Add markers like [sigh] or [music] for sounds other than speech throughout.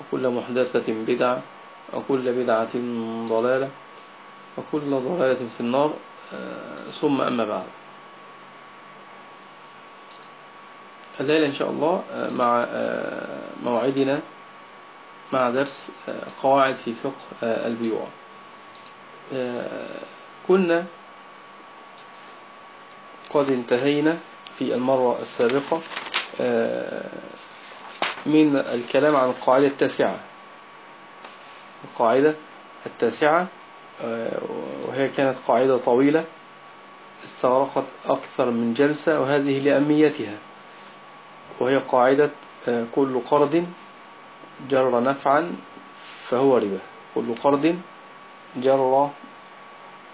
وكل محدثة بدعة وكل بدعة ضلالة وكل ضلالة في النار ثم أما بعد. الليلة إن شاء الله مع موعدنا مع درس قواعد في فقه البيوع. كنا قد انتهينا في المرة السابقة من الكلام عن القاعدة التاسعة. القاعدة التاسعة وهي كانت قاعدة طويلة استغرقت أكثر من جلسة وهذه لأهميتها. وهي قاعدة كل قرض جر نفعا فهو ربا. كل قرض جر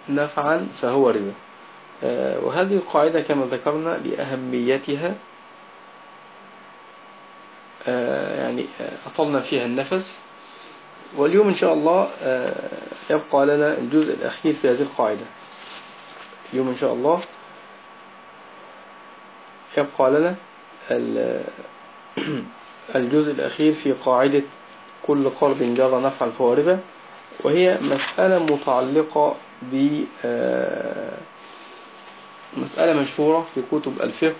نفعا فهو ربا. وهذه القاعدة كما ذكرنا لأهميتها يعني أطلنا فيها النفس. واليوم إن شاء الله يبقى لنا الجزء الأخير في هذه القاعدة. اليوم إن شاء الله يبقى لنا [clears throat] الجزء الأخير في قاعدة كل قرض جر نفعا فهو وهي مسألة متعلقة ب مسألة مشهورة في كتب الفقه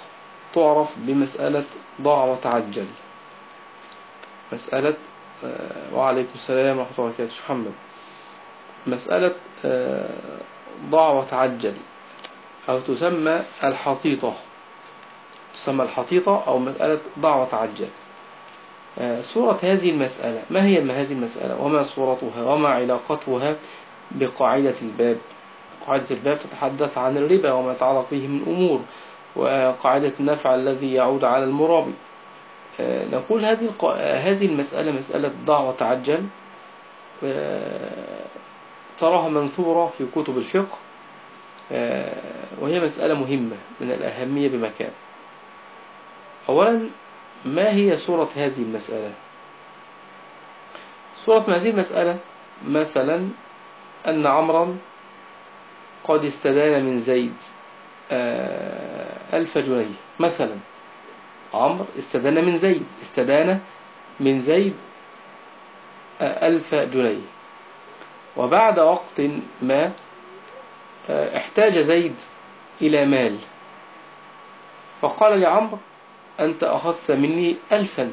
تعرف بمسألة ضع وتعجل. مسألة وعليكم السلام ورحمة الله وبركاته. محمد؟ مسألة ضع وتعجل أو تسمى الحطيطة. تسمى الحطيطة أو مسألة ضع وتعجل. صورة هذه المسألة ما هي هذه المسألة؟ وما صورتها؟ وما علاقتها بقاعدة الباب؟ قاعدة الباب تتحدث عن الربا وما يتعلق به من أمور وقاعدة النفع الذي يعود على المرابي. نقول هذه هذه المسألة مسألة ضع وتعجل. تراها منثورة في كتب الفقه. وهي مسألة مهمة من الأهمية بمكان. أولا ما هي صورة هذه المسألة؟ صورة هذه المسألة مثلا أن عمرا قد استدان من زيد ألف جنيه مثلا. عمرو استدان من زيد استدان من زيد ألف جنيه. وبعد وقت ما احتاج زيد إلى مال. فقال لعمرو أنت أخذت مني ألفا.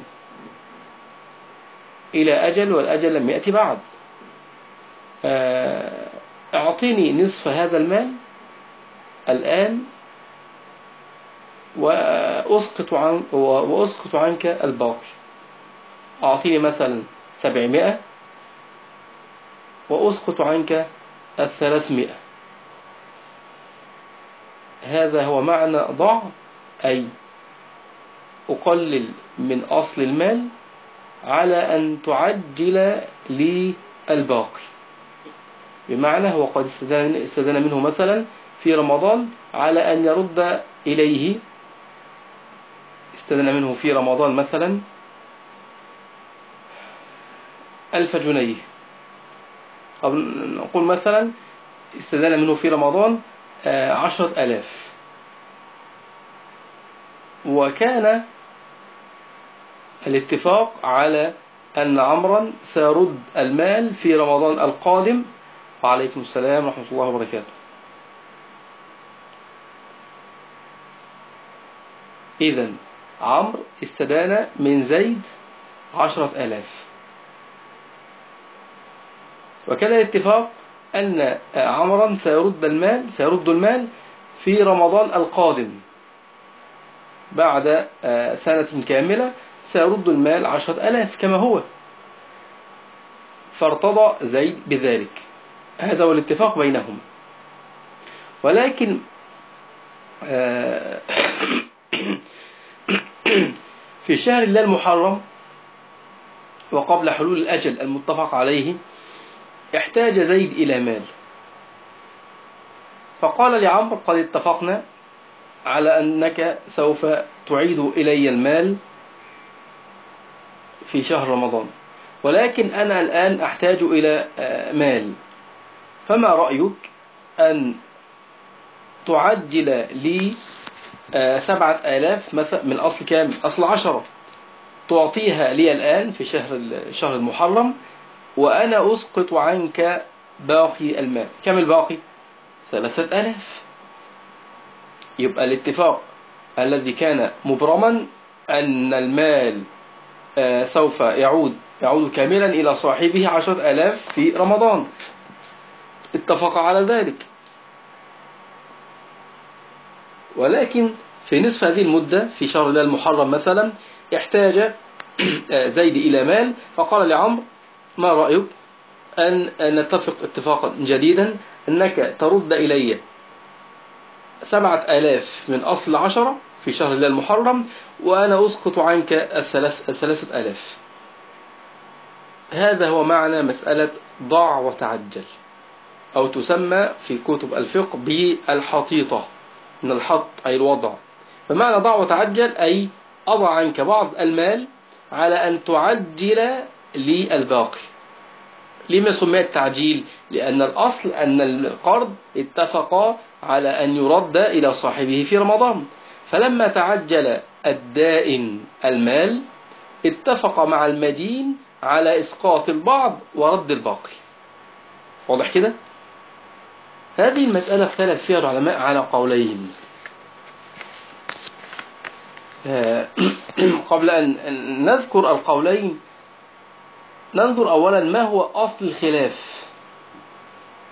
إلى أجل والأجل لم يأتي بعد. أعطيني نصف هذا المال. الآن وأسقط, عن وأسقط عنك الباقي. أعطيني مثلا سبعمائة وأسقط عنك الثلاثمائة. هذا هو معنى ضع أي أقلل من أصل المال على أن تعجل لي الباقي. بمعنى هو قد استدان منه مثلا في رمضان على أن يرد إليه استدان منه في رمضان مثلا ألف جنيه. أو نقول مثلا استدان منه في رمضان عشرة ألاف وكان الاتفاق على أن عمرا سيرد المال في رمضان القادم. وعليكم السلام ورحمة الله وبركاته. إذا عمرو استدان من زيد عشرة آلاف. وكان الاتفاق أن عمرا سيرد المال سيرد المال في رمضان القادم. بعد سنة كاملة سيرد المال عشرة ألاف كما هو. فارتضى زيد بذلك. هذا هو الاتفاق بينهما. ولكن [clears throat] في شهر الله المحرم وقبل حلول الأجل المتفق عليه احتاج زيد إلى مال. فقال لعمرو قد اتفقنا على أنك سوف تعيد إلي المال في شهر رمضان ولكن أنا الآن أحتاج إلى مال. فما رأيك أن تعجل لي سبعة آلاف من أصل كام؟ أصل عشرة. تعطيها لي الآن في شهر الشهر المحرم وأنا أسقط عنك باقي المال. كم الباقي؟ ثلاثة آلاف. يبقى الاتفاق الذي كان مبرما أن المال سوف يعود يعود كاملا إلى صاحبه عشرة آلاف في رمضان. اتفق على ذلك. ولكن في نصف هذه المدة في شهر الله المحرم مثلا احتاج [clears throat] زيد إلى مال. فقال لعمرو ما رأيك أن نتفق اتفاقا جديدا أنك ترد إلي سبعة آلاف من أصل عشرة في شهر الله المحرم وأنا أسقط عنك الثلاث الثلاثة آلاف. هذا هو معنى مسألة ضع وتعجل أو تسمى في كتب الفقه بالحطيطة من الحط أي الوضع. فمعنى ضع وتعجل أي أضع عنك بعض المال على أن تعجل لي الباقي لما سمي التعجيل لأن الأصل أن القرض اتفق على أن يرد إلى صاحبه في رمضان. فلما تعجل الدائن المال اتفق مع المدين على إسقاط البعض ورد الباقي. واضح كده؟ هذه المسألة اختلف فيها العلماء على قولين. [clears throat] قبل أن نذكر القولين ننظر أولا ما هو أصل الخلاف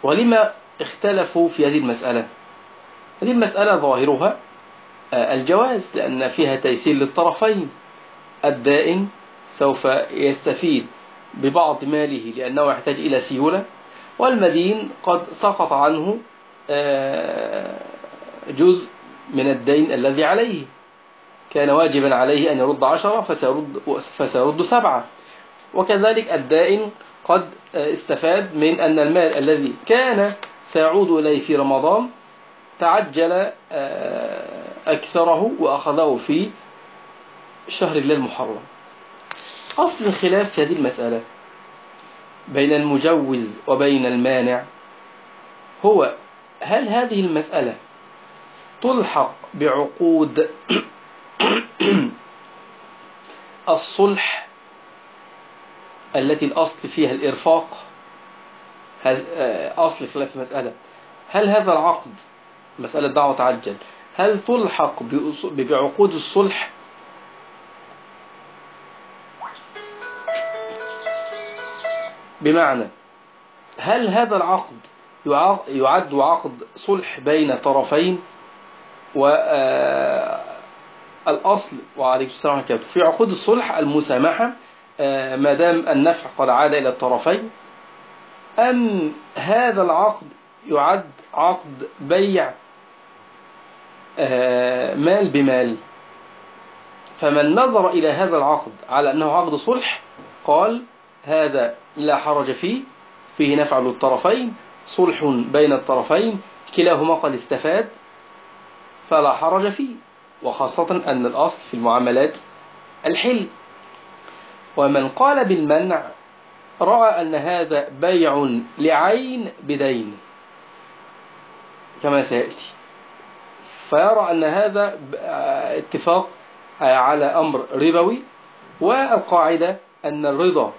ولما اختلفوا في هذه المسألة. هذه المسألة ظاهرها الجواز لأن فيها تيسير للطرفين. الدائن سوف يستفيد ببعض ماله لأنه يحتاج إلى سيولة. والمدين قد سقط عنه جزء من الدين الذي عليه. كان واجبا عليه أن يرد عشرة فسيرد, فسيرد سبعة. وكذلك الدائن قد استفاد من أن المال الذي كان سيعود إليه في رمضان تعجل أكثره وأخذه في شهر الله المحرم. أصل الخلاف في هذه المسألة. بين المجوز وبين المانع. هو هل هذه المسألة تلحق بعقود [coughs] الصلح التي الأصل فيها الإرفاق؟ أصل خلاف المسألة. هل هذا العقد مسألة دعوة تعجل هل تلحق بعقود الصلح بمعنى هل هذا العقد يعد عقد صلح بين طرفين؟ والأصل وعليكم السلام عليكم في عقود الصلح المسامحة ما دام النفع قد عاد إلى الطرفين أم هذا العقد يعد عقد بيع مال بمال؟ فمن نظر إلى هذا العقد على أنه عقد صلح قال هذا لا حرج فيه. فيه نفع للطرفين صلح بين الطرفين كلاهما قد استفاد فلا حرج فيه. وخاصة أن الأصل في المعاملات الحل. ومن قال بالمنع رأى أن هذا بيع لعين بدين كما سيأتي. فيرى أن هذا اتفاق على أمر ربوي والقاعدة أن الرضا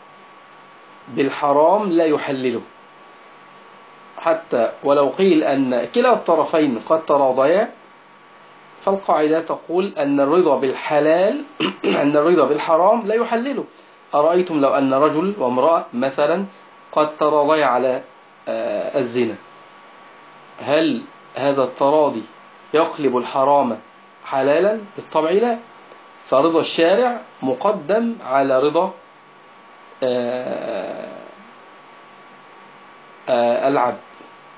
بالحرام لا يحلله. حتى ولو قيل أن كلا الطرفين قد تراضيا فالقاعدة تقول أن الرضا بالحلال [clears throat] أن الرضا بالحرام لا يحلله. أرأيتم لو أن رجل وامرأة مثلا قد تراضي على آه، الزنا؟ هل هذا التراضي يقلب الحرام حلالا؟ بالطبع لا. فرضا الشارع مقدم على رضا العبد.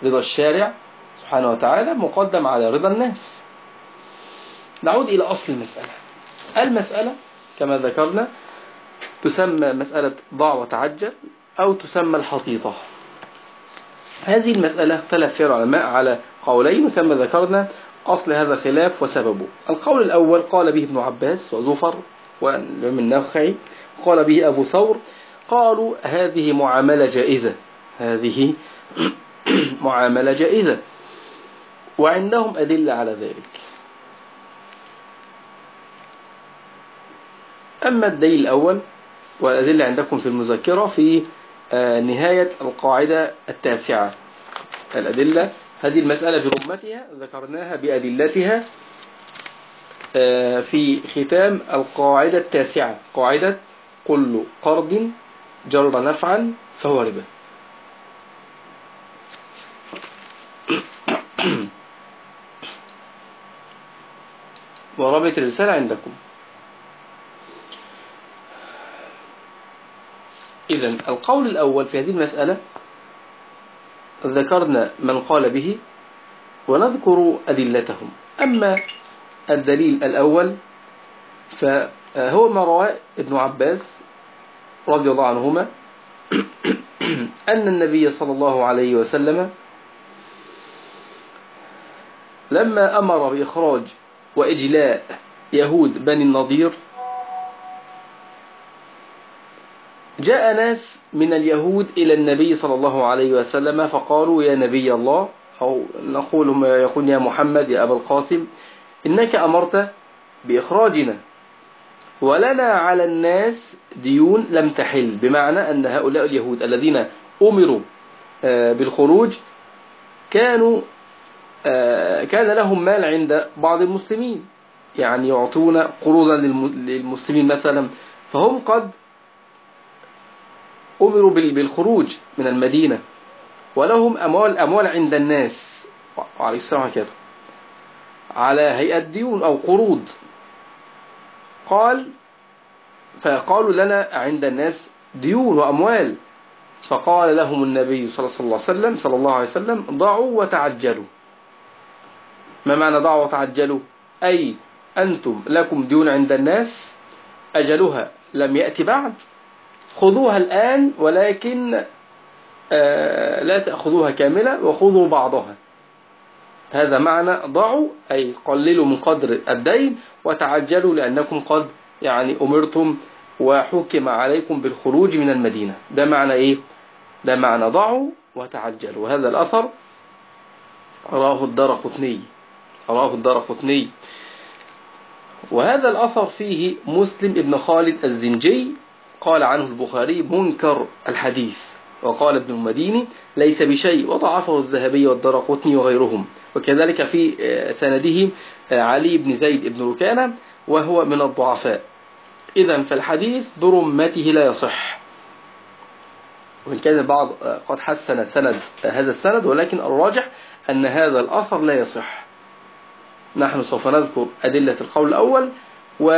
رضا الشارع سبحانه وتعالى مقدم على رضا الناس. نعود إلى أصل المسألة. المسألة كما ذكرنا تسمى مسألة ضع وتعجل أو تسمى الحطيطة هذه المسألة اختلف فيها العلماء على قولين وكما ذكرنا أصل هذا الخلاف وسببه. القول الأول قال به ابن عباس وزفر والإمام النخعي قال به أبو ثور قالوا هذه معاملة جائزة. هذه [clears throat] معاملة جائزة. وعندهم أدلة على ذلك. أما الدليل الأول والأدلة عندكم في المذكرة في آه، نهاية القاعدة التاسعة. الأدلة هذه المسألة برمتها ذكرناها بأدلتها آه، في ختام القاعدة التاسعة. قاعدة كل قرض جر نفعا فهو ربا. [clears throat] ورابط الرسالة عندكم. إذا القول الأول في هذه المسألة ذكرنا من قال به ونذكر أدلتهم. أما الدليل الأول فهو ما رواه ابن عباس رضي الله عنهما أن النبي صلى الله عليه وسلم لما أمر بإخراج وإجلاء يهود بني النضير جاء ناس من اليهود إلى النبي صلى الله عليه وسلم فقالوا يا نبي الله أو نقول يقول يا محمد يا أبا القاسم إنك أمرت بإخراجنا. ولنا على الناس ديون لم تحل. بمعنى أن هؤلاء اليهود الذين أمروا آه، بالخروج كانوا آه، كان لهم مال عند بعض المسلمين. يعني يعطون قروضا للمسلمين مثلا. فهم قد أمروا بالخروج من المدينة. ولهم أموال أموال عند الناس. وعليه السلام على هيئة ديون أو قروض. قال فقالوا لنا عند الناس ديون وأموال. فقال لهم النبي صلى الله عليه وسلم صلى الله عليه وسلم ضعوا وتعجلوا. ما معنى ضعوا وتعجلوا؟ أي أنتم لكم ديون عند الناس أجلها لم يأتي بعد. خذوها الآن ولكن آه، لا تأخذوها كاملة وخذوا بعضها. هذا معنى ضعوا أي قللوا من قدر الدين وتعجلوا لأنكم قد يعني أمرتم وحكم عليكم بالخروج من المدينة. ده معنى إيه؟ ده معنى ضعوا وتعجلوا. وهذا الأثر راه الدار قطني راه الدار قطني. وهذا الأثر فيه مسلم ابن خالد الزنجي قال عنه البخاري منكر الحديث. وقال ابن المديني ليس بشيء وضعفه الذهبي والدرقطني وغيرهم. وكذلك في آه، سنده آه، علي بن زيد بن ركانة وهو من الضعفاء. إذا فالحديث برمته لا يصح. وإن كان البعض آه، قد حسن سند هذا السند ولكن الراجح أن هذا الأثر لا يصح. نحن سوف نذكر أدلة القول الأول و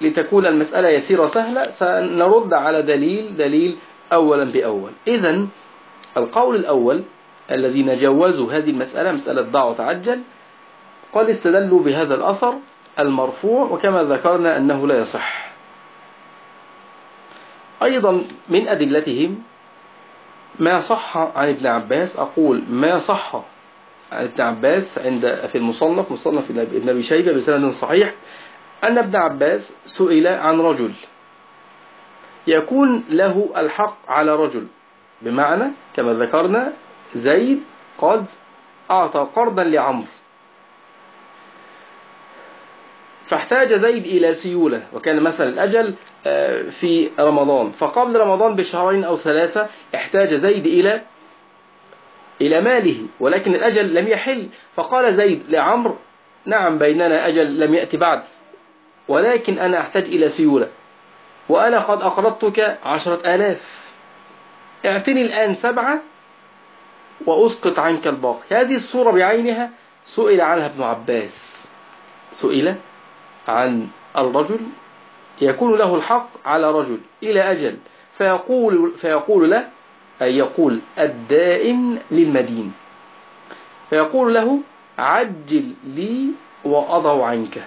لتكون المسألة يسيرة سهلة سنرد على دليل دليل أولا بأول. إذا القول الأول الذين جوزوا هذه المسألة مسألة ضع وتعجل قد استدلوا بهذا الأثر المرفوع وكما ذكرنا أنه لا يصح. أيضا من أدلتهم ما صح عن ابن عباس. أقول ما صح عن ابن عباس عند في المصنف مصنف ابن أبي شيبة بسند صحيح أن ابن عباس سئل عن رجل. يكون له الحق على رجل. بمعنى كما ذكرنا زيد قد أعطى قرضا لعمر فاحتاج زيد إلى سيولة وكان مثلا الأجل آه، في رمضان. فقبل رمضان بشهرين أو ثلاثة احتاج زيد إلى إلى ماله ولكن الأجل لم يحل. فقال زيد لعمر نعم بيننا أجل لم يأتي بعد ولكن أنا أحتاج إلى سيولة. وأنا قد أقرضتك عشرة آلاف. اعتني الآن سبعة وأسقط عنك الباقي. هذه الصورة بعينها سئل عنها ابن عباس. سئل عن الرجل يكون له الحق على رجل إلى أجل. فيقول, فيقول له أي يقول الدائن للمدين. فيقول له عجل لي وأضع عنك.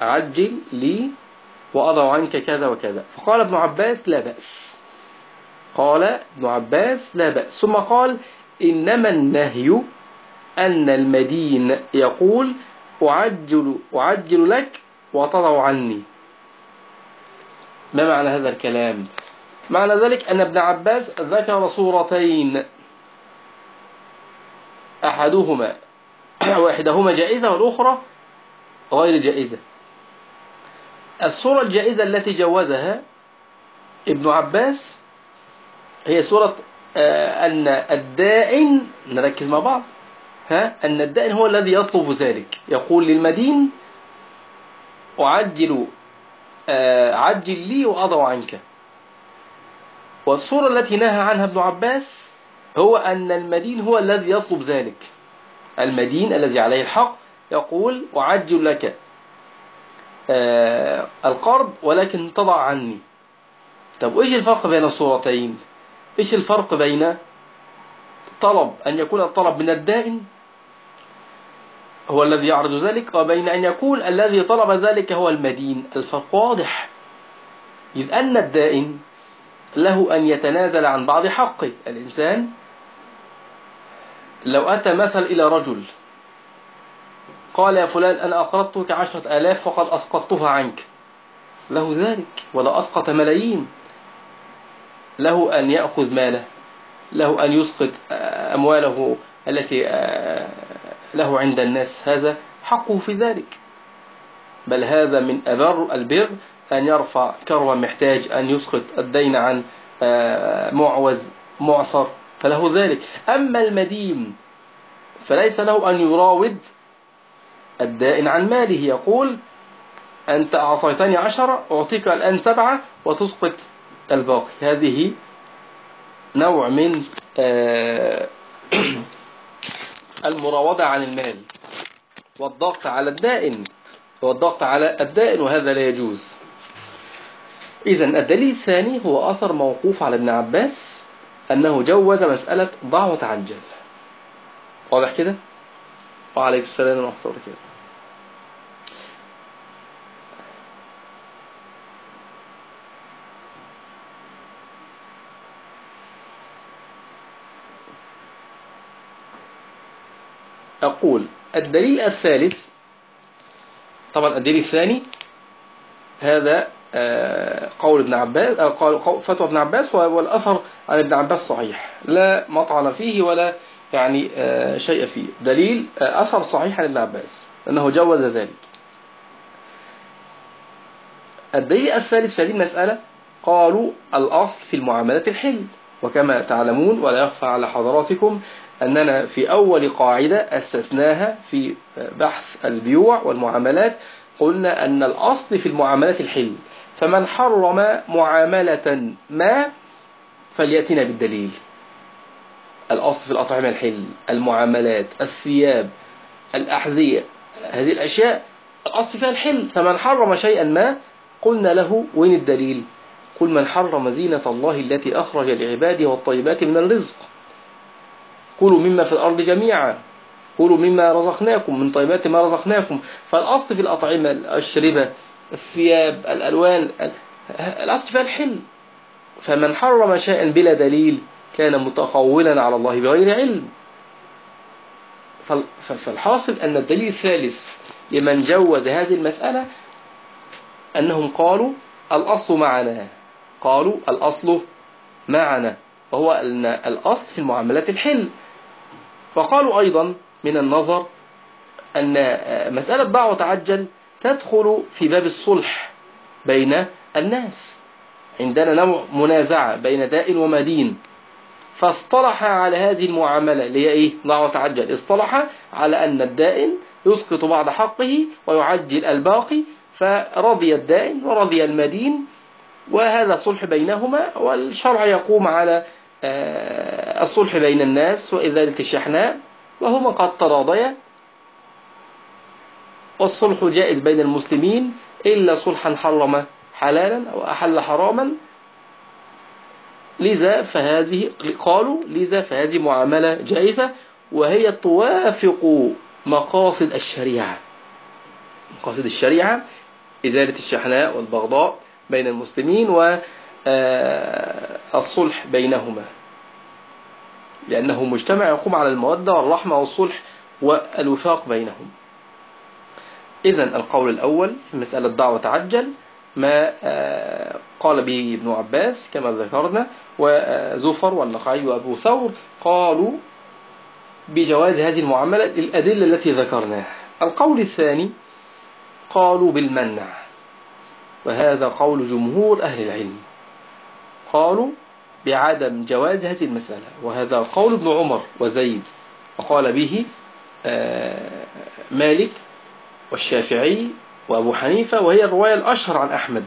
عجل لي وأضع عنك كذا وكذا. فقال ابن عباس لا بأس. قال ابن عباس لا بأس. ثم قال إنما النهي أن المدين يقول أعجل, أعجل لك وتضع عني. ما معنى هذا الكلام؟ معنى ذلك أن ابن عباس ذكر صورتين. أحدهما [clears throat] واحدهما جائزة والأخرى غير جائزة. الصورة الجائزة التي جوزها ابن عباس هي صورة آه، أن الدائن نركز مع بعض ها أن الدائن هو الذي يطلب ذلك. يقول للمدين أعجل آه، عجل لي وأضع عنك. والصورة التي نهى عنها ابن عباس هو أن المدين هو الذي يطلب ذلك. المدين الذي عليه الحق يقول أعجل لك. آه القرض ولكن تضع عني. طب وإيش الفرق بين الصورتين؟ إيش الفرق بين طلب أن يكون الطلب من الدائن هو الذي يعرض ذلك وبين أن يكون الذي طلب ذلك هو المدين. الفرق واضح. إذ أن الدائن له أن يتنازل عن بعض حقه. الإنسان لو أتى مثل إلى رجل قال يا فلان أنا أقرضتك عشرة آلاف وقد أسقطتها عنك. له ذلك ولا أسقط ملايين. له أن يأخذ ماله له أن يسقط أمواله التي آه، له عند الناس. هذا حقه في ذلك. بل هذا من أبر البر أن يرفع كروا محتاج أن يسقط الدين عن آه، معوز معصر. فله ذلك. أما المدين فليس له أن يراود الدائن عن ماله يقول أنت أعطيتني عشرة أعطيك الآن سبعة وتسقط الباقي. هذه نوع من آه، [clears throat] المراوضة عن المال. والضغط على الدائن. والضغط على الدائن وهذا لا يجوز. إذا الدليل الثاني هو أثر موقوف على ابن عباس أنه جوز مسألة ضع وتعجل واضح كده؟ وعليكم السلام ورحمة الله وبركاته. أقول الدليل الثالث طبعا الدليل الثاني هذا آه، قول ابن عباس آه، قول فتوى ابن عباس والأثر عن ابن عباس صحيح. لا مطعن فيه ولا يعني آه، شيء فيه. دليل أثر صحيح عن ابن عباس أنه جوز ذلك. الدليل الثالث في هذه المسألة قالوا الأصل في المعاملات الحل. وكما تعلمون ولا يخفى على حضراتكم أننا في أول قاعدة أسسناها في بحث البيوع والمعاملات قلنا أن الأصل في المعاملات الحل فمن حرم معاملة ما فليأتنا بالدليل. الأصل في الأطعمة الحل المعاملات الثياب الأحذية هذه الأشياء الأصل فيها الحل. فمن حرم شيئا ما قلنا له وين الدليل؟ قل من حرم زينة الله التي أخرج لعباده والطيبات من الرزق. كلوا مما في الأرض جميعا. كلوا مما رزقناكم من طيبات ما رزقناكم. فالأصل في الأطعمة الأشربة الثياب الألوان الأصل فيها الحل. فمن حرم شيئا بلا دليل كان متقولا على الله بغير علم. فالحاصل أن الدليل الثالث لمن جوز هذه المسألة أنهم قالوا الأصل معنا. قالوا الأصل معنا وهو أن الأصل في المعاملات الحل. وقالوا أيضا من النظر أن مسألة ضع وتعجل تدخل في باب الصلح بين الناس. عندنا نوع منازعة بين دائن ومدين. فاصطلح على هذه المعاملة اللي هي إيه؟ ضع وتعجل اصطلح على أن الدائن يسقط بعض حقه ويعجل الباقي فرضي الدائن ورضي المدين وهذا صلح بينهما والشرع يقوم على الصلح بين الناس وإزالة الشحناء وهما قد تراضيا والصلح جائز بين المسلمين إلا صلحا حرم حلالا أو أحل حراما. لذا فهذه قالوا لذا فهذه معاملة جائزة وهي توافق مقاصد الشريعة. مقاصد الشريعة إزالة الشحناء والبغضاء بين المسلمين والصلح بينهما. لأنه مجتمع يقوم على المودة والرحمة والصلح والوفاق بينهم. إذا القول الأول في مسألة دعوة تعجل ما آه، قال به ابن عباس كما ذكرنا وزفر والنقعي وأبو ثور قالوا بجواز هذه المعاملة للأدلة التي ذكرناها. القول الثاني قالوا بالمنع وهذا قول جمهور أهل العلم. قالوا بعدم جواز هذه المسألة وهذا قول ابن عمر وزيد. وقال به آه، مالك والشافعي وأبو حنيفة وهي الرواية الأشهر عن أحمد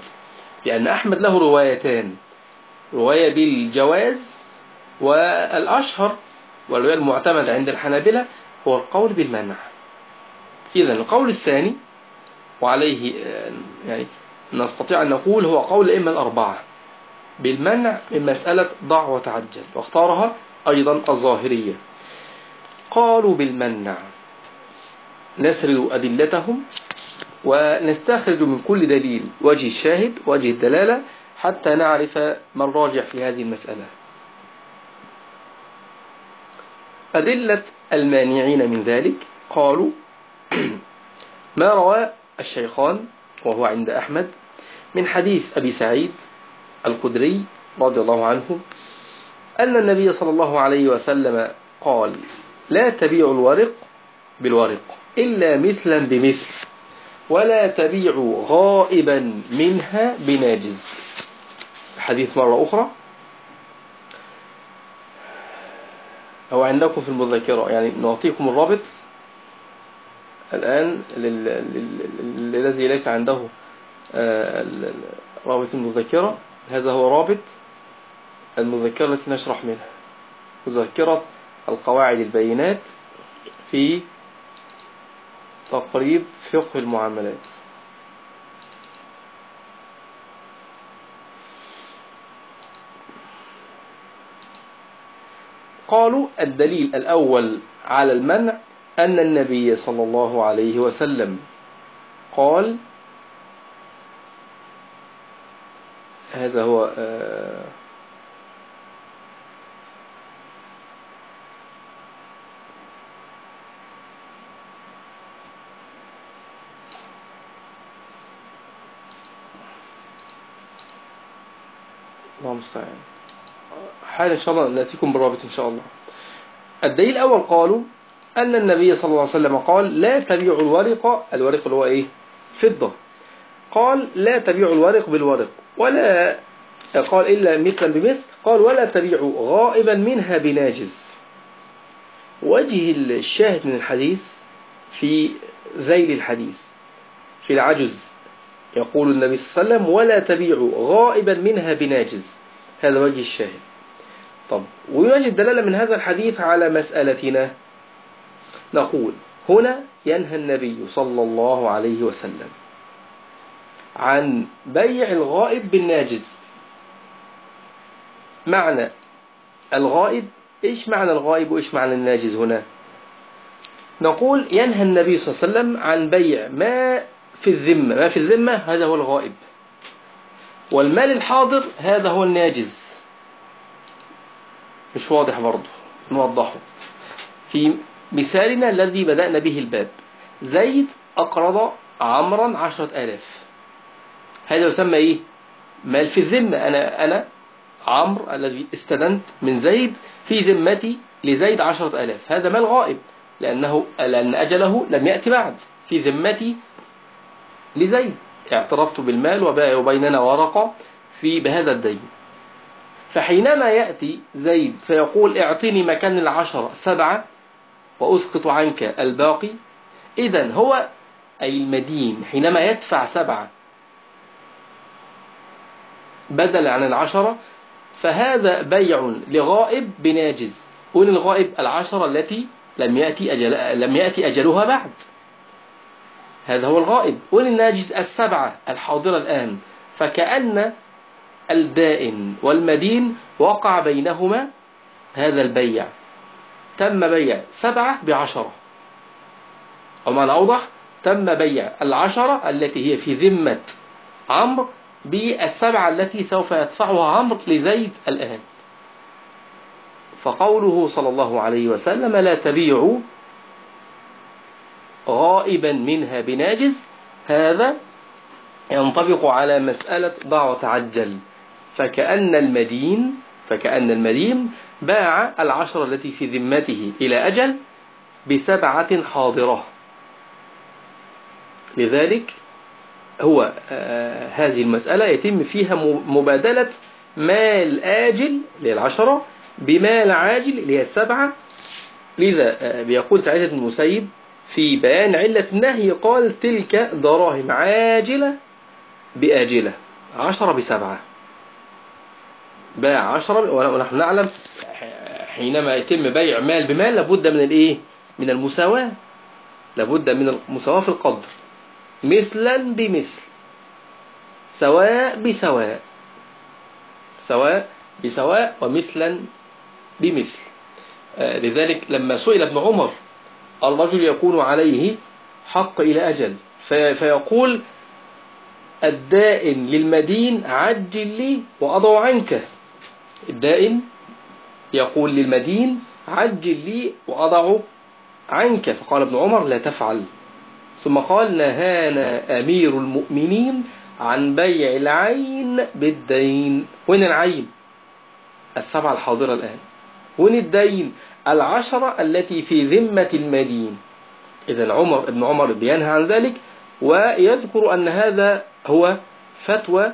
لأن أحمد له روايتان رواية بالجواز والأشهر والرواية المعتمدة عند الحنابلة هو القول بالمنع. إذا القول الثاني وعليه آه، يعني نستطيع أن نقول هو قول الأئمة الأربعة. بالمنع من مسألة ضع وتعجل واختارها أيضا الظاهرية. قالوا بالمنع. نسرد أدلتهم ونستخرج من كل دليل وجه الشاهد وجه الدلالة حتى نعرف ما الراجع في هذه المسألة. أدلة المانعين من ذلك قالوا [clears throat] ما روى الشيخان وهو عند أحمد من حديث أبي سعيد الخدري رضي الله عنه أن النبي صلى الله عليه وسلم قال لا تبيع الورق بالورق إلا مثلا بمثل ولا تبيع غائبا منها بناجز. حديث مرة أخرى. أو عندكم في المذكرة يعني نعطيكم الرابط الآن للذي ليس عنده آه، رابط المذكرة هذا هو رابط المذكرة التي نشرح منها. مذكرة القواعد البينات في تقريب فقه المعاملات. قالوا الدليل الأول على المنع أن النبي صلى الله عليه وسلم قال هذا هو آه، الله المستعان حال إن شاء الله نأتيكم بالرابط إن شاء الله. الدليل الأول قالوا أن النبي صلى الله عليه وسلم قال لا تبيع الورق الورق اللي هو إيه؟ فضة. قال لا تبيع الورق بالورق ولا قال إلا مثلا بمثل قال ولا تبيع غائبا منها بناجز. وجه الشاهد من الحديث في ذيل الحديث في العجز. يقول النبي صلى الله عليه وسلم ولا تبيع غائبا منها بناجز. هذا وجه الشاهد. طب ويوجد دلالة من هذا الحديث على مسألتنا. نقول هنا ينهى النبي صلى الله عليه وسلم. عن بيع الغائب بالناجز. معنى الغائب إيش معنى الغائب وإيش معنى الناجز هنا؟ نقول ينهى النبي صلى الله عليه وسلم عن بيع ما في الذمة. ما في الذمة هذا هو الغائب. والمال الحاضر هذا هو الناجز. مش واضح برضه نوضحه. في مثالنا الذي بدأنا به الباب زيد أقرض عمرا عشرة آلاف. هذا يسمى إيه؟ مال في الذمة. أنا أنا عمرو الذي استدنت من زيد في ذمتي لزيد عشرة آلاف. هذا مال غائب لأنه لأن أجله لم يأتي بعد. في ذمتي لزيد. اعترفت بالمال وبيننا ورقة في بهذا الدين. فحينما يأتي زيد فيقول اعطني مكان العشرة سبعة وأسقط عنك الباقي. إذا هو أي المدين حينما يدفع سبعة بدل عن العشرة فهذا بيع لغائب بناجز. وين الغائب العشرة التي لم يأتي, أجل لم يأتي أجلها بعد. هذا هو الغائب. وين الناجز السبعة الحاضرة الآن فكأن الدائن والمدين وقع بينهما هذا البيع. تم بيع سبعة بعشرة. أو معنى أوضح؟ تم بيع العشرة التي هي في ذمة عمرو بالسبعة التي سوف يدفعها عمرو لزيد الآن. فقوله صلى الله عليه وسلم لا تبيعوا غائبا منها بناجز هذا ينطبق على مسألة ضع وتعجل فكأن المدين فكأن المدين باع العشرة التي في ذمته إلى أجل بسبعة حاضرة. لذلك هو آه هذه المسألة يتم فيها مبادلة مال آجل للعشرة بمال عاجل اللي هي السبعة لذا آه بيقول سعيد بن المسيب في بيان علة النهي قال تلك دراهم عاجلة بآجلة عشرة بسبعة. باع عشرة ونحن نعلم حينما يتم بيع مال بمال لابد من الإيه؟ من المساواة. لابد من المساواة في القدر. مثلا بمثل. سواء بسواء. سواء بسواء ومثلا بمثل. آه لذلك لما سئل ابن عمر الرجل يكون عليه حق إلى أجل. في فيقول الدائن للمدين عجل لي وأضع عنك. الدائن يقول للمدين عجل لي وأضع عنك. فقال ابن عمر لا تفعل. ثم قال نهانا أمير المؤمنين عن بيع العين بالدين. وين العين؟ السبعة الحاضرة الآن. وين الدين؟ العشرة التي في ذمة المدين. إذا عمر ابن عمر بينهى عن ذلك ويذكر أن هذا هو فتوى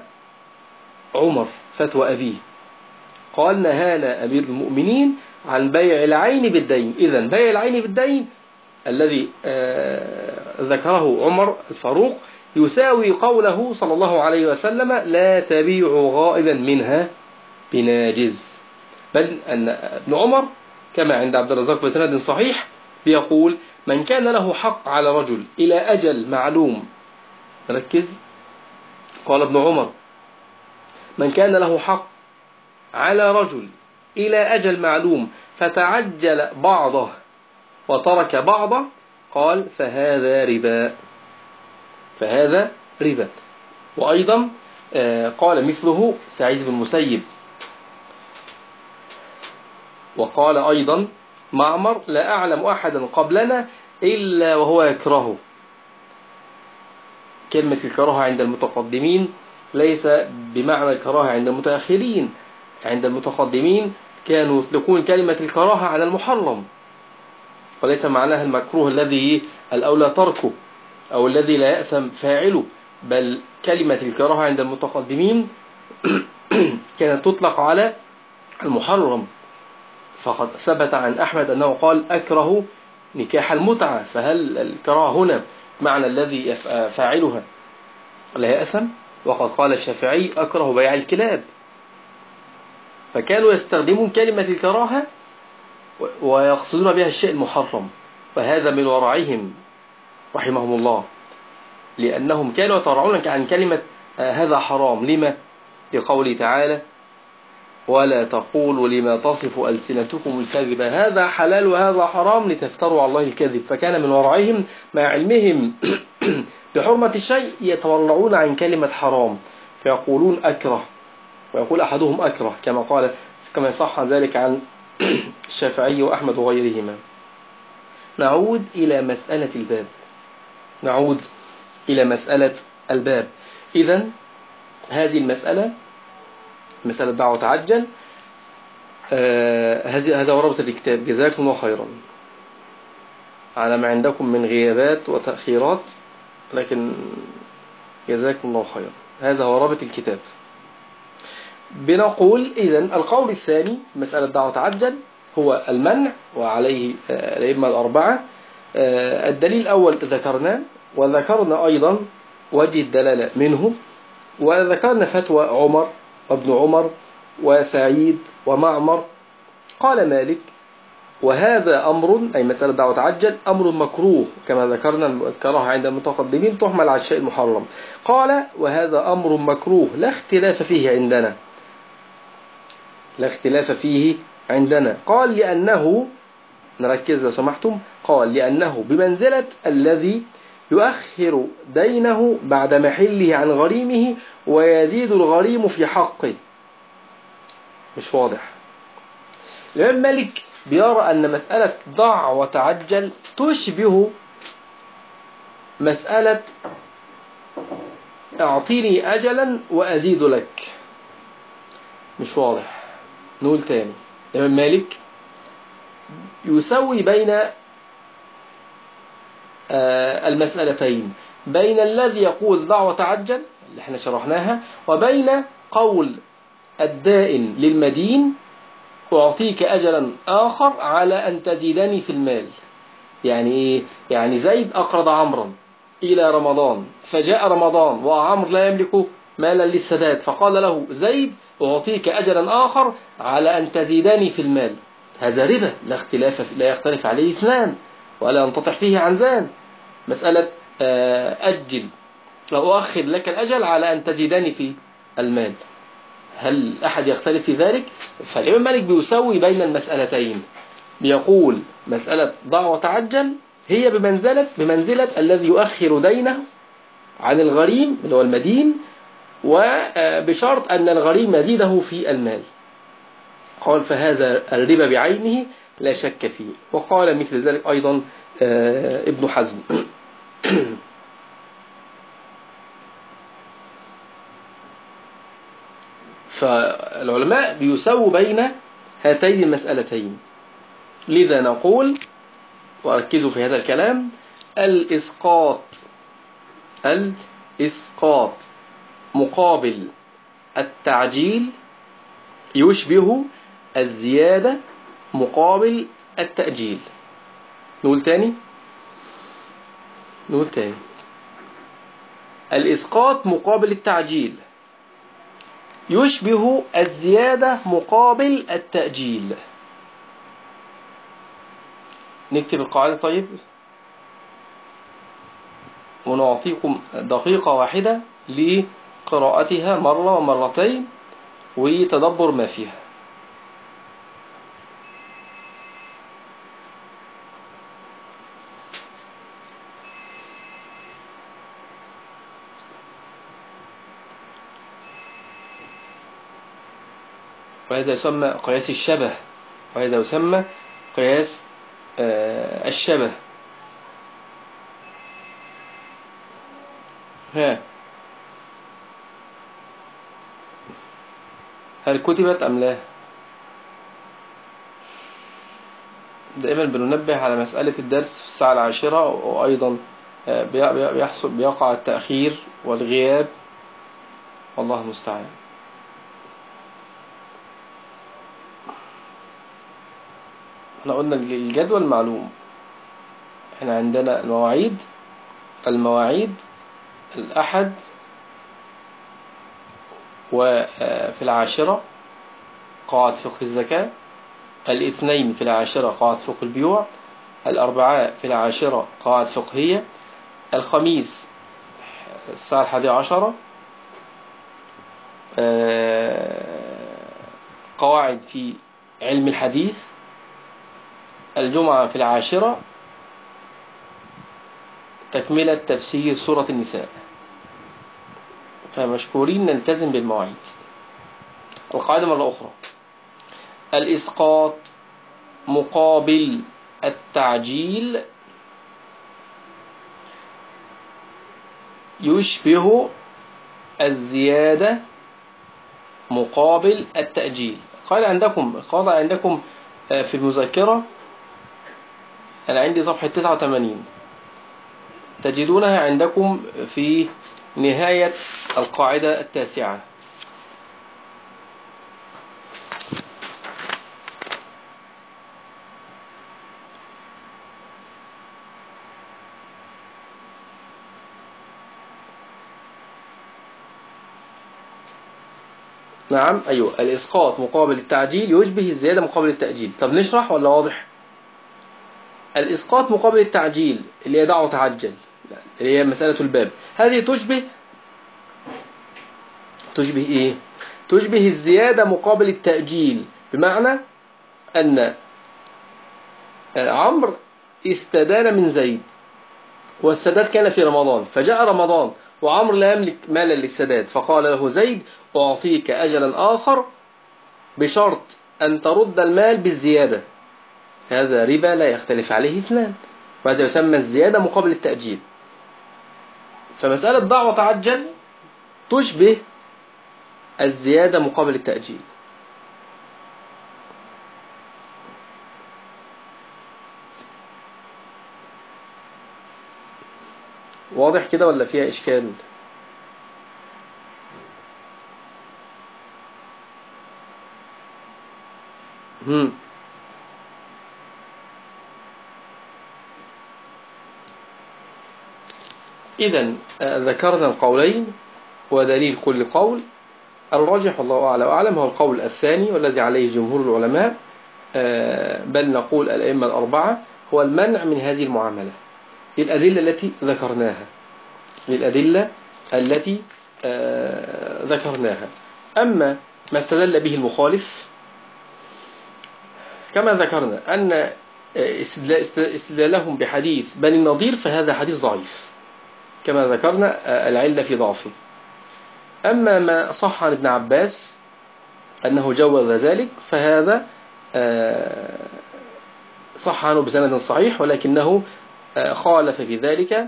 عمر فتوى أبيه. قال نهانا أمير المؤمنين عن بيع العين بالدين. إذا بيع العين بالدين الذي ذكره عمر الفاروق يساوي قوله صلى الله عليه وسلم لا تبيع غائبا منها بناجز. بل أن ابن عمر كما عند عبد الرزاق بسند صحيح بيقول من كان له حق على رجل إلى أجل معلوم. ركز. قال ابن عمر من كان له حق على رجل إلى أجل معلوم فتعجل بعضه وترك بعضه قال فهذا ربا. فهذا ربا. وأيضا قال مثله سعيد بن المسيب وقال أيضا معمر لا أعلم أحدا قبلنا إلا وهو يكرهه. كلمة الكراهة عند المتقدمين ليس بمعنى الكراهة عند المتأخرين. عند المتقدمين كانوا يطلقون كلمة الكراهة على المحرم. وليس معناها المكروه الذي الأولى تركه أو الذي لا يأثم فاعله بل كلمة الكراهة عند المتقدمين [clears throat] كانت تطلق على المحرم. فقد ثبت عن أحمد أنه قال أكره نكاح المتعة. فهل الكراهة هنا معنى الذي فاعلها لا يأثم؟ وقد قال الشافعي أكره بيع الكلاب. فكانوا يستخدمون كلمة الكراهة ويقصدون بها الشيء المحرم وهذا من ورعهم رحمهم الله لأنهم كانوا يترعون عن كلمة هذا حرام. لما؟ لقوله تعالى ولا تقولوا لما تصف ألسنتكم الكذب هذا حلال وهذا حرام لتفتروا على الله الكذب. فكان من ورعهم مع علمهم [coughs] بحرمة الشيء يتورعون عن كلمة حرام فيقولون أكره ويقول أحدهم أكره كما قال كما صح ذلك عن [clears throat] الشافعي وأحمد وغيرهما. نعود إلى مسألة الباب. نعود إلى مسألة الباب. إذا هذه المسألة مسألة دعوة تعجل آه هذه هذا وربط الكتاب. جزاكم الله خيرا. على ما عندكم من غيابات وتأخيرات لكن جزاكم الله خيرا. هذا هو رابط الكتاب. بنقول إذا القول الثاني مسألة دعوة تعجل هو المنع وعليه الأئمة الأربعة. آه، الدليل الأول ذكرناه وذكرنا أيضا وجه الدلالة منه وذكرنا فتوى عمر وابن عمر وسعيد ومعمر. قال مالك وهذا أمر أي مسألة دعوة عجل أمر مكروه كما ذكرنا الكراهة عند المتقدمين تحمل على الشيء المحرم. قال وهذا أمر مكروه لا اختلاف فيه عندنا. لا اختلاف فيه عندنا. قال لأنه نركز لو سمحتم قال لأنه بمنزلة الذي يؤخر دينه بعد محله عن غريمه ويزيد الغريم في حقه. مش واضح. الإمام مالك بيرى أن مسألة ضع وتعجل تشبه مسألة أعطيني أجلا وأزيد لك. مش واضح. نقول تاني. الإمام مالك يسوي بين آه، المسألتين. بين الذي يقول ضع وتعجل اللي إحنا شرحناها وبين قول الدائن للمدين أعطيك أجلا آخر على أن تزيدني في المال. يعني إيه؟ يعني زيد أقرض عمرا إلى رمضان فجاء رمضان وعمر لا يملك مالا للسداد فقال له زيد أعطيك أجلا آخر على أن تزيدني في المال. هذا ربا لا اختلاف لا يختلف عليه اثنان ولا ينتطع فيه عنزان مسألة آه، أجل. أو أؤخر لك الأجل على أن تزيدني في المال. هل أحد يختلف في ذلك؟ فالإمام مالك بيسوي بين المسألتين. بيقول مسألة ضع وتعجل هي بمنزلة بمنزلة الذي يؤخر دينه عن الغريم اللي هو المدين وبشرط أن الغريم يزيده في المال. قال فهذا الربا بعينه لا شك فيه. وقال مثل ذلك أيضا آه، ابن حزم. [clears throat] فالعلماء بيسووا بين هاتين المسألتين. لذا نقول وأركزوا في هذا الكلام الإسقاط الإسقاط. مقابل التعجيل يشبه الزيادة مقابل التأجيل. نقول تاني؟ نقول تاني. الإسقاط مقابل التعجيل يشبه الزيادة مقابل التأجيل. نكتب القاعدة طيب. ونعطيكم دقيقة واحدة لقراءتها مرة ومرتين وتدبر ما فيها. وهذا يسمى قياس الشبه. وهذا يسمى قياس آه، الشبه. ها. هل كتبت أم لا؟ دائما بننبه على مسألة الدرس في الساعة العاشرة وأيضا آه، بيحصل بيقع التأخير والغياب. والله المستعان. إحنا قلنا الجدول معلوم. إحنا عندنا المواعيد المواعيد الأحد وفي العاشرة قاعة فقه الزكاة الاثنين في العاشرة قاعة فقه البيوع الأربعاء في العاشرة قاعة فقهية الخميس الساعة الحادية عشرة قواعد في علم الحديث الجمعة في العاشرة تكملة تفسير سورة النساء. فمشكورين نلتزم بالمواعيد. القاعدة مرة أخرى. الإسقاط مقابل التعجيل يشبه الزيادة مقابل التأجيل. قال عندكم قال عندكم آه، في المذكرة أنا عندي صفحة 89 تجدونها عندكم في نهاية القاعدة التاسعة. نعم أيوة. الإسقاط مقابل التعجيل يشبه الزيادة مقابل التأجيل. طب نشرح ولا واضح؟ الإسقاط مقابل التعجيل اللي هي دعوة تعجل. اللي هي مسألة الباب. هذه تشبه تشبه إيه؟ تشبه الزيادة مقابل التأجيل بمعنى أن عمرو استدان من زيد والسداد كان في رمضان فجاء رمضان وعمرو لا يملك مالا للسداد فقال له زيد أعطيك أجلا آخر بشرط أن ترد المال بالزيادة. هذا ربا لا يختلف عليه اثنان وهذا يسمى الزيادة مقابل التأجيل. فمسألة دعوة تعجل تشبه الزيادة مقابل التأجيل واضح كده ولا فيها إشكال هم. إذا ذكرنا القولين ودليل كل قول. الراجح والله أعلى وأعلم هو القول الثاني والذي عليه جمهور العلماء. بل نقول الأئمة الأربعة هو المنع من هذه المعاملة للأدلة التي ذكرناها للأدلة التي ذكرناها. أما ما استدل به المخالف كما ذكرنا أن استدلالهم بحديث بني النضير فهذا حديث ضعيف. كما ذكرنا العلة في ضعفه. أما ما صح عن ابن عباس أنه جوز ذلك فهذا صح عنه بسند صحيح ولكنه خالف في ذلك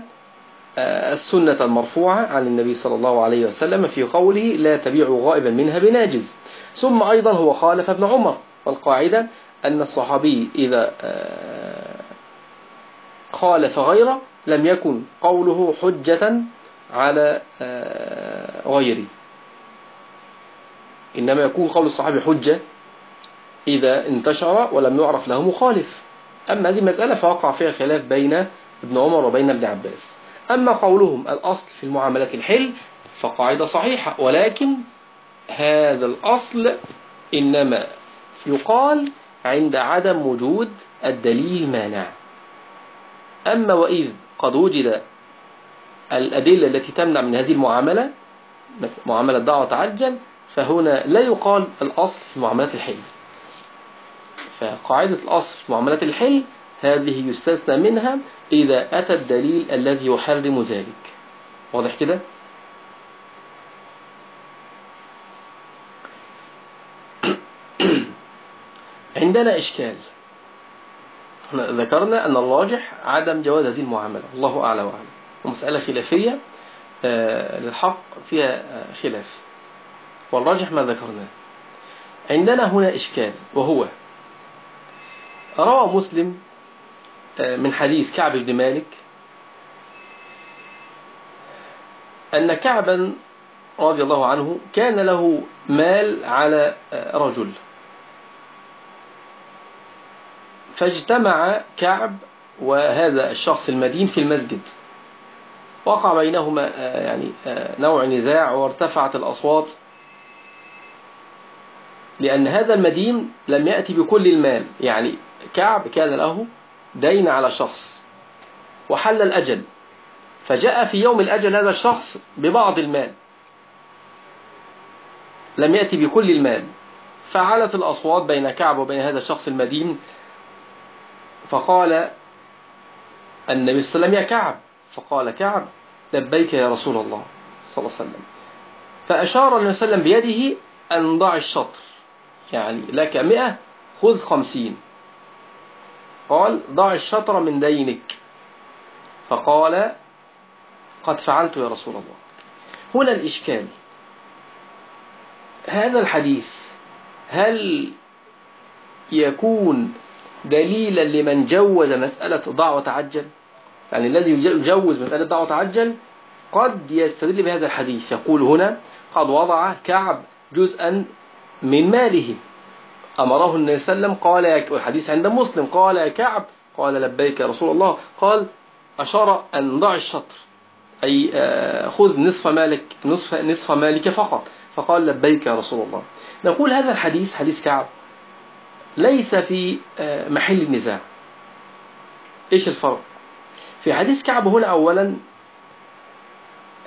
السنة المرفوعة عن النبي صلى الله عليه وسلم في قوله لا تبيع غائبا منها بناجز. ثم أيضا هو خالف ابن عمر والقاعدة أن الصحابي إذا خالف غيره لم يكن قوله حجة على غيره إنما يكون قول الصحابي حجة إذا انتشر ولم يعرف له مخالف. أما هذه المسألة فوقع فيها خلاف بين ابن عمر وبين ابن عباس. أما قولهم الأصل في المعاملات الحل فقاعدة صحيحة ولكن هذا الأصل إنما يقال عند عدم وجود الدليل المانع أما وإذ قد وجد الأدلة التي تمنع من هذه المعاملة معاملة دعوة تعجل فهنا لا يقال الأصل في معاملات الحل. فقاعدة الأصل في معاملات الحل هذه يستثنى منها إذا أتى الدليل الذي يحرم ذلك. واضح كده؟ [clears throat] عندنا إشكال. ذكرنا أن الراجح عدم جواز هذه المعاملة. الله أعلى وأعلم ومسألة خلافية للحق فيها خلاف. والراجح ما ذكرناه. عندنا هنا إشكال وهو روى مسلم من حديث كعب بن مالك أن كعبا رضي الله عنه كان له مال على رجل. فاجتمع كعب وهذا الشخص المدين في المسجد. وقع بينهما يعني نوع نزاع وارتفعت الأصوات لأن هذا المدين لم يأتي بكل المال. يعني كعب كان له دين على شخص وحل الأجل. فجاء في يوم الأجل هذا الشخص ببعض المال. لم يأتي بكل المال. فعلت الأصوات بين كعب وبين هذا الشخص المدين فقال النبي صلى الله عليه وسلم يا كعب. فقال كعب لبيك يا رسول الله صلى الله عليه وسلم. فأشار النبي صلى الله عليه وسلم بيده أن ضع الشطر. يعني لك مئة خذ خمسين. قال ضع الشطر من دينك. فقال قد فعلت يا رسول الله. هنا الإشكال. هذا الحديث هل يكون دليلا لمن جوز مسألة ضع وتعجل يعني الذي يجوز مسألة ضع وتعجل قد يستدل بهذا الحديث. يقول هنا قد وضع كعب جزءا من ماله. أمره النبي صلى الله عليه وسلم قال الحديث عند مسلم قال يا كعب قال لبيك يا رسول الله قال أشار أن ضع الشطر أي خذ نصف مالك نصف نصف مالك فقط. فقال لبيك يا رسول الله. نقول هذا الحديث حديث كعب ليس في آه، محل النزاع. إيش الفرق؟ في حديث كعب هنا أولا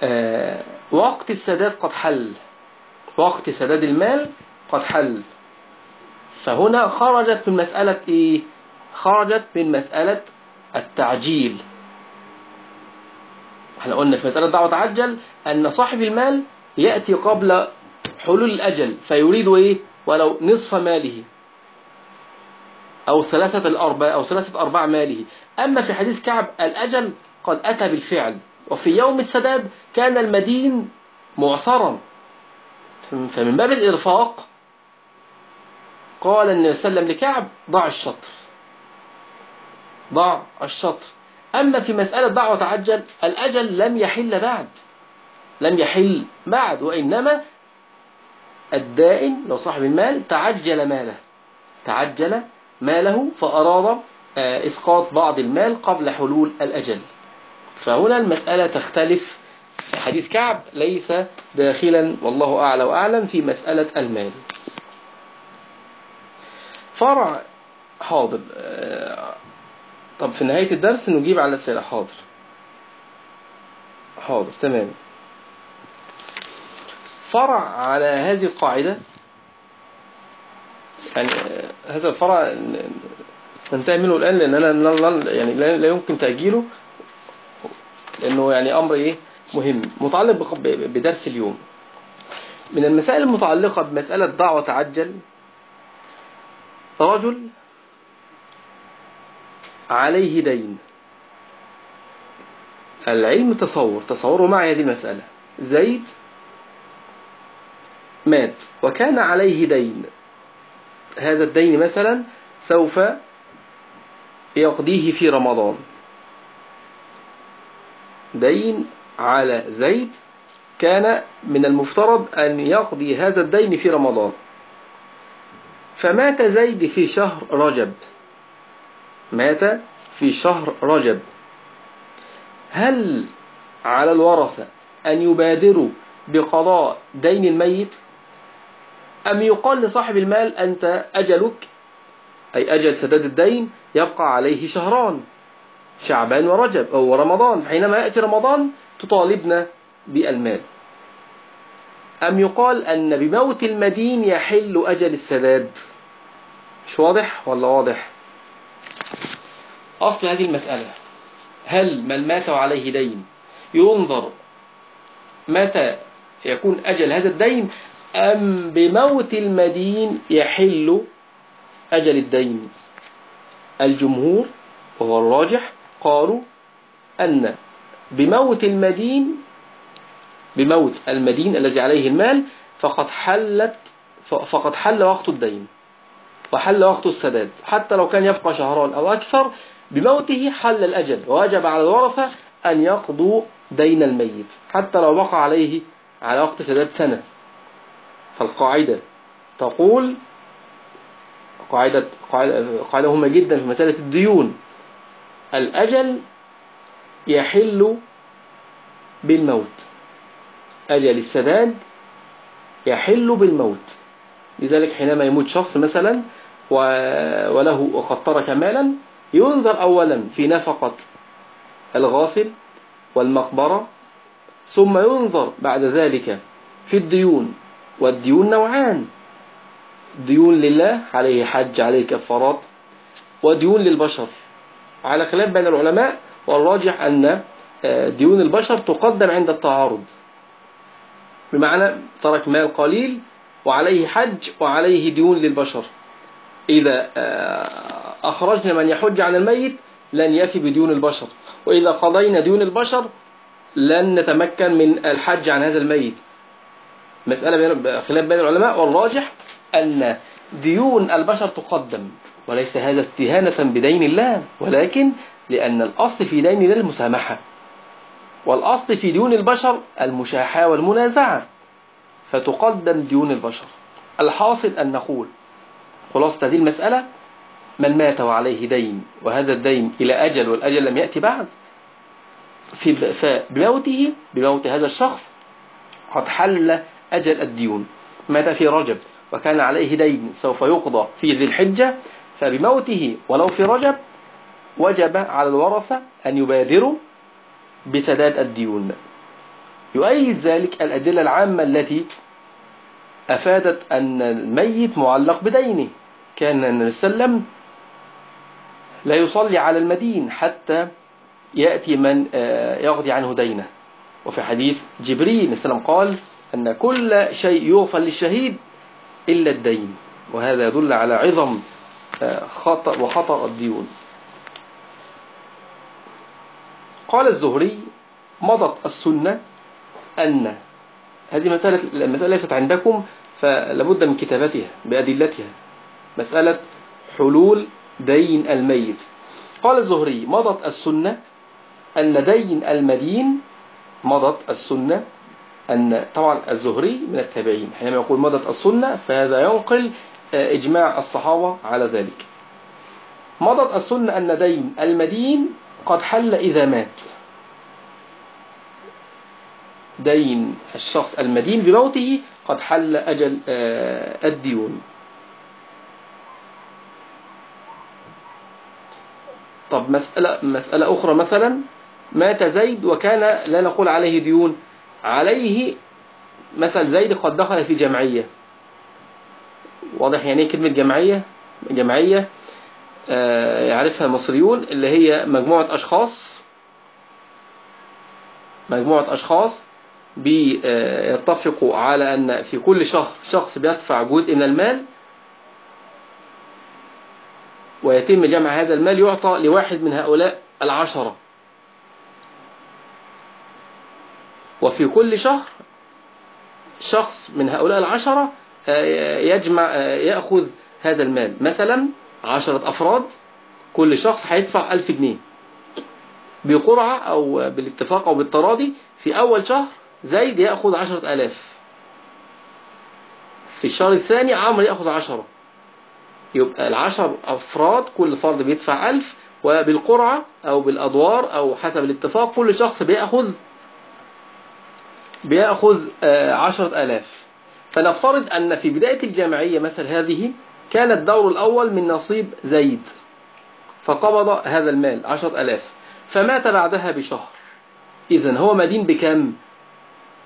آه، وقت السداد قد حل وقت سداد المال قد حل. فهنا خرجت من مسألة إيه؟ خرجت من مسألة التعجيل. إحنا قلنا في مسألة دعوة تعجل أن صاحب المال يأتي قبل حلول الأجل فيريد إيه؟ ولو نصف ماله. أو ثلاثة الأرباع أو ثلاثة أرباع ماله. أما في حديث كعب الأجل قد أتى بالفعل. وفي يوم السداد كان المدين معصرا. فمن باب الإرفاق قال النبي صلى الله عليه وسلم لكعب ضع الشطر. ضع الشطر. أما في مسألة ضع وتعجل الأجل لم يحل بعد. لم يحل بعد وإنما الدائن لو صاحب المال تعجل ماله. تعجل ماله فأراد آه، إسقاط بعض المال قبل حلول الأجل. فهنا المسألة تختلف حديث كعب ليس داخلا والله أعلى وأعلم في مسألة المال. فرع حاضر آه، طب في نهاية الدرس نجيب على الأسئلة. حاضر. حاضر تمام. فرع على هذه القاعدة يعني هذا الفرع ننتهي منه الآن لأن أنا يعني لا يمكن تأجيله لأنه يعني أمر إيه؟ مهم. متعلق بدرس اليوم. من المسائل المتعلقة بمسألة دعوة تعجل رجل عليه دين. العلم تصور تصوروا معي هذه المسألة. زيد مات وكان عليه دين. هذا الدين مثلا سوف يقضيه في رمضان. دين على زيد كان من المفترض أن يقضي هذا الدين في رمضان. فمات زيد في شهر رجب. مات في شهر رجب. هل على الورثة أن يبادروا بقضاء دين الميت؟ أم يقال لصاحب المال أنت أجلك؟ أي أجل سداد الدين يبقى عليه شهران شعبان ورجب أو رمضان حينما يأتي رمضان تطالبنا بالمال. أم يقال أن بموت المدين يحل أجل السداد؟ مش واضح ولا واضح؟ أصل هذه المسألة هل من مات وعليه دين ينظر متى يكون أجل هذا الدين؟ أم بموت المدين يحل أجل الدين. الجمهور وهو الراجح قالوا أن بموت المدين بموت المدين الذي عليه المال فقد حلت فقد حل وقت الدين وحل وقت السداد. حتى لو كان يبقى شهران أو أكثر بموته حل الأجل. ووجب على الورثة أن يقضوا دين الميت. حتى لو بقى عليه على وقت سداد سنة. فالقاعدة تقول قاعدة, قاعدة, مهمة جدا في مسألة الديون. الأجل يحل بالموت. أجل السداد يحل بالموت. لذلك حينما يموت شخص مثلا وله وقد ترك مالا ينظر أولا في نفقة الغاسل والمقبرة ثم ينظر بعد ذلك في الديون والديون نوعان. ديون لله عليه حج عليه كفارات وديون للبشر. على خلاف بين العلماء والراجح أن آه، ديون البشر تقدم عند التعارض. بمعنى ترك مال قليل وعليه حج وعليه ديون للبشر. إذا آه، أخرجنا من يحج عن الميت لن يفي بديون البشر. وإذا قضينا ديون البشر لن نتمكن من الحج عن هذا الميت. مسألة خلاف بين العلماء والراجح أن ديون البشر تقدم وليس هذا استهانة بدين الله ولكن لأن الأصل في دين الله المسامحة والأصل في ديون البشر المشاحة والمنازعة فتقدم ديون البشر. الحاصل أن نقول خلاصة هذه المسألة من مات وعليه دين وهذا الدين إلى أجل والأجل لم يأتي بعد فبموته بموت هذا الشخص قد حل أجل الديون. مات في رجب وكان عليه دين سوف يقضى في ذي الحجة فبموته ولو في رجب وجب على الورثة أن يبادروا بسداد الديون. يؤيد ذلك الأدلة العامة التي أفادت أن الميت معلق بدينه. كان النبي صلى الله عليه وسلم لا يصلي على المدين حتى يأتي من آه، يقضي عنه دينه. وفي حديث جبريل السلام قال أن كل شيء يغفر للشهيد إلا الدين. وهذا يدل على عظم آه، خطأ وخطر الديون. قال الزهري مضت السنة أن هذه مسألة المسألة ليست عندكم فلابد من كتابتها بأدلتها. مسألة حلول دين الميت. قال الزهري مضت السنة أن دين المدين مضت السنة أن طبعا الزهري من التابعين حينما يقول مضت السنة فهذا ينقل آه، إجماع الصحابة على ذلك. مضت السنة أن دين المدين قد حل إذا مات. دين الشخص المدين بموته قد حل أجل آه، الديون. طب مسألة, مسألة أخرى مثلا مات زيد وكان لا نقول عليه ديون عليه مثل زيد قد دخل في جمعية. واضح يعني كلمة جمعية؟ جمعية آه، يعرفها المصريون اللي هي مجموعة أشخاص مجموعة أشخاص بيتفقوا على أن في كل شهر شخص بيدفع جزء من المال ويتم جمع هذا المال يعطى لواحد من هؤلاء العشرة. وفي كل شهر شخص من هؤلاء العشرة آه، يجمع آه، يأخذ هذا المال. مثلا عشرة أفراد كل شخص هيدفع ألف جنيه. بقرعة أو بالاتفاق أو بالتراضي في أول شهر زيد يأخذ عشرة ألاف. في الشهر الثاني عمرو يأخذ عشرة. يبقى العشر أفراد كل فرد بيدفع ألف وبالقرعة أو بالأدوار أو حسب الاتفاق كل شخص بيأخذ بيأخذ آه، عشرة ألاف. فنفترض أن في بداية الجامعية مثل هذه كان الدور الأول من نصيب زيد فقبض هذا المال عشرة ألاف. فمات بعدها بشهر. إذن هو مدين بكم؟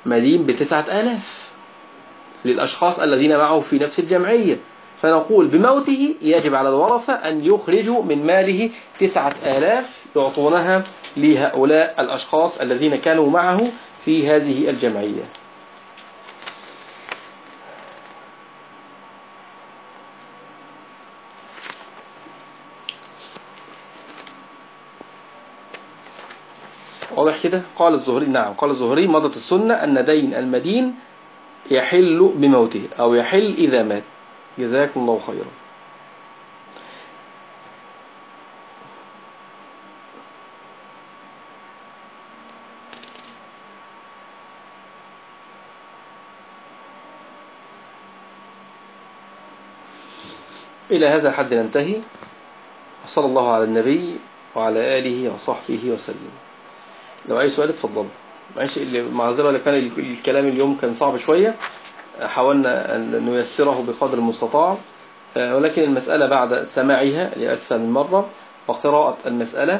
مدين بتسعة آلاف للأشخاص الذين معه في نفس الجمعية. فنقول بموته يجب على الورثة أن يخرجوا من ماله تسعة آلاف يعطونها لهؤلاء الأشخاص الذين كانوا معه في هذه الجمعية. واضح كده؟ قال الزهري نعم قال الزهري مضت السنة أن دين المدين يحل بموته أو يحل إذا مات. جزاكم الله خيرا. إلى هذا الحد ننتهي. وصلى الله على النبي وعلى آله وصحبه وسلم. لو أي سؤال اتفضل. معلش معذرة لكان الكلام اليوم كان صعب شوية. حاولنا أن نيسره بقدر المستطاع. آه، ولكن المسألة بعد سماعها لأكثر من مرة. وقراءة المسألة.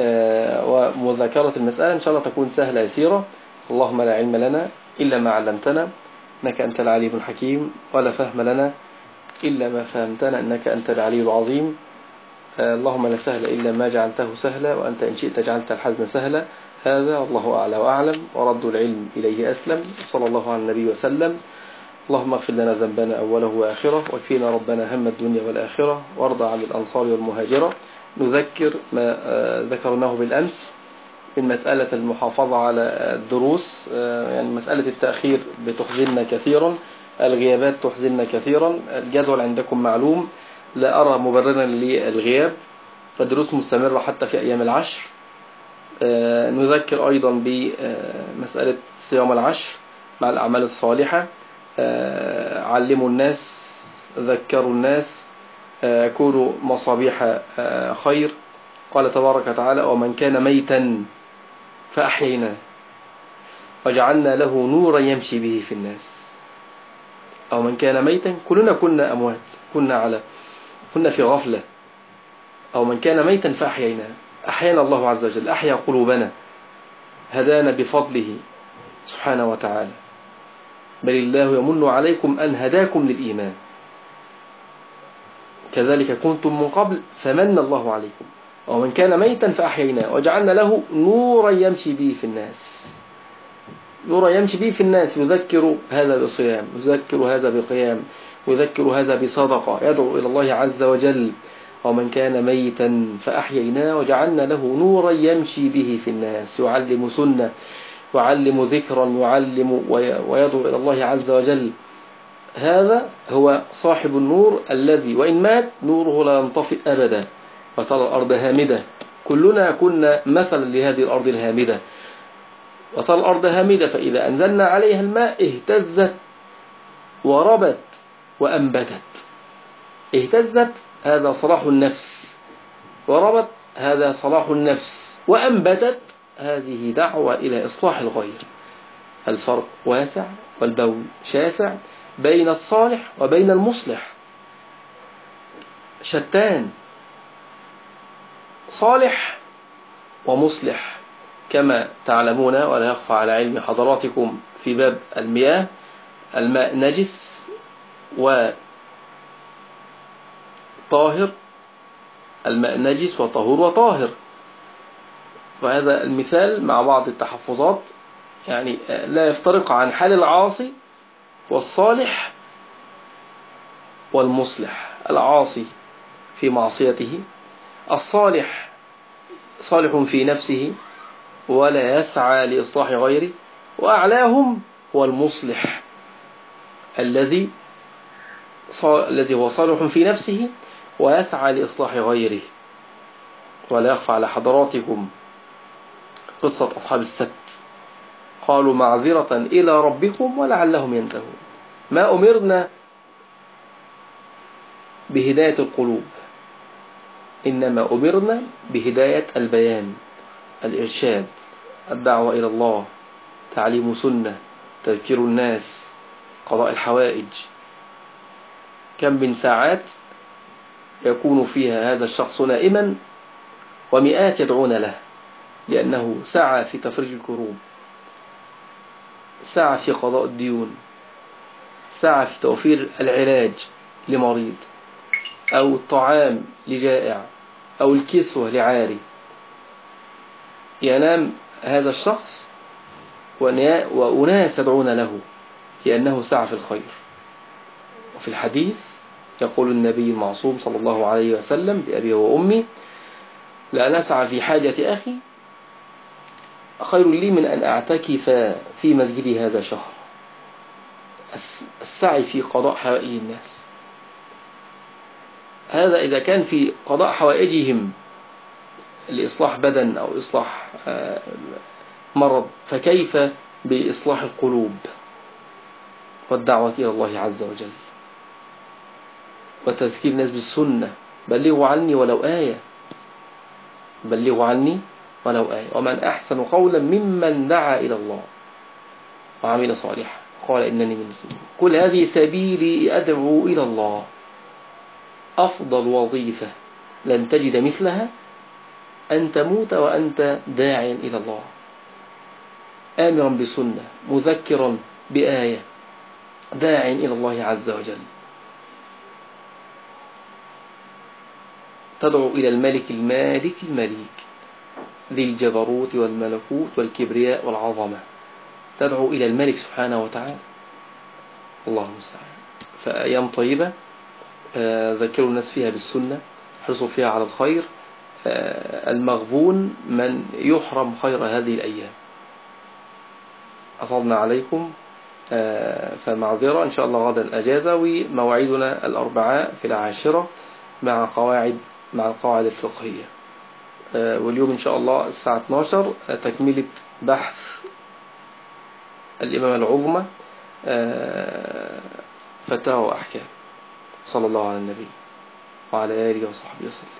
آه، ومذاكرة المسألة إن شاء الله تكون سهلة يسيرة. اللهم لا علم لنا إلا ما علمتنا. إنك أنت العليم الحكيم. ولا فهم لنا إلا ما فهمتنا إنك أنت العلي العظيم. آه، اللهم لا سهل إلا ما جعلته سهلا وأنت إن شئت جعلت الحزن سهلا. هذا والله أعلى وأعلم ورد العلم إليه أسلم. صلى الله على النبي وسلم. اللهم اغفر لنا ذنبنا أوله وآخره واكفينا ربنا هم الدنيا والآخرة وارضى عن الأنصار والمهاجرة. نذكر ما آه، ذكرناه بالأمس من مسألة المحافظة على الدروس. آه، يعني مسألة التأخير بتحزننا كثيرا. الغيابات تحزننا كثيرا. الجدول عندكم معلوم. لا أرى مبررا للغياب. فالدروس مستمرة حتى في أيام العشر. آه، نذكر أيضا بمسألة صيام العشر مع الأعمال الصالحة. آه، علموا الناس ذكروا الناس. آه، كونوا مصابيح خير. قال تبارك وتعالى ومن كان ميتا فأحييناه. وجعلنا له نورا يمشي به في الناس. أو من كان ميتا كلنا كنا أموات كنا على كنا في غفلة. أو من كان ميتا فأحيينا أحيانا الله عز وجل أحيا قلوبنا. هدانا بفضله سبحانه وتعالى. بل الله يمن عليكم أن هداكم للإيمان. كذلك كنتم من قبل فمن الله عليكم. ومن كان ميتا فأحييناه. وجعلنا له نورا يمشي به في الناس. نورا يمشي به في الناس يذكر هذا بصيام يذكر هذا بقيام يذكر هذا بصدقة يدعو إلى الله عز وجل. ومن كان ميتا فأحييناه وجعلنا له نورا يمشي به في الناس يعلم سنة يعلم ذكرا يعلم ويدعو إلى الله عز وجل. هذا هو صاحب النور الذي وإن مات نوره لا ينطفئ أبدا وترى الأرض هامدة. كلنا كنا مثلا لهذه الأرض الهامدة. وترى الأرض هامدة فإذا أنزلنا عليها الماء اهتزت وربت وأنبتت. اهتزت هذا صلاح النفس. وربت هذا صلاح النفس. وأنبتت هذه دعوة إلى إصلاح الغير. الفرق واسع والبول شاسع بين الصالح وبين المصلح. شتان صالح ومصلح. كما تعلمون ولا يخفى على علم حضراتكم في باب المياه الماء نجس وطاهر الماء نجس وطهور وطاهر. وهذا المثال مع بعض التحفظات يعني لا يفترق عن حال العاصي والصالح والمصلح. العاصي في معصيته الصالح صالح في نفسه ولا يسعى لإصلاح غيره وأعلاهم هو المصلح الذي الذي هو صالح في نفسه ويسعى لإصلاح غيره ولا يخفى على حضراتكم قصة أصحاب السبت. قالوا معذرة إلى ربكم ولعلهم ينتهون. ما أمرنا بهداية القلوب إنما أمرنا بهداية البيان. الإرشاد الدعوة إلى الله تعليم سنة تذكير الناس قضاء الحوائج. كم من ساعات يكون فيها هذا الشخص نائما ومئات يدعون له لأنه سعى في تفريج الكروب سعى في قضاء الديون سعى في توفير العلاج لمريض أو الطعام لجائع أو الكسوة لعاري. ينام هذا الشخص وأناس يدعون له لأنه سعى في الخير. وفي الحديث يقول النبي المعصوم صلى الله عليه وسلم بأبي وأمي لأن أسعى في حاجة أخي خير لي من أن أعتكف في مسجدي هذا شهر. السعي في قضاء حوائج الناس. هذا إذا كان في قضاء حوائجهم لإصلاح بدن أو إصلاح آه، مرض فكيف بإصلاح القلوب والدعوة إلى الله عز وجل وتذكير الناس بالسنة بلغوا عني ولو آية. بلغوا عني ولو آية. ومن أحسن قولا ممن دعا إلى الله وعمل صالحا. قال إنني من كل هذه سبيلي أدعو إلى الله. أفضل وظيفة لن تجد مثلها أن تموت وأنت داع إلى الله. آمرا بسنة مذكرا بآية داع إلى الله عز وجل. تدعو إلى الملك المالك المليك ذي الجبروت والملكوت والكبرياء والعظمة. تدعو إلى الملك سبحانه وتعالى. الله المستعان. فأيام طيبة آه، ذكروا الناس فيها بالسنة حرصوا فيها على الخير. المغبون من يحرم خير هذه الأيام. أصلنا عليكم آه، فمعذرة. إن شاء الله غدا أجازة وموعدنا الأربعاء في العاشرة مع قواعد مع القواعد الفقهية. واليوم إن شاء الله الساعة 12 تكملة بحث الإمام العظمى فتاوى وأحكام. صلى الله على النبي وعلى آله وصحبه وسلم.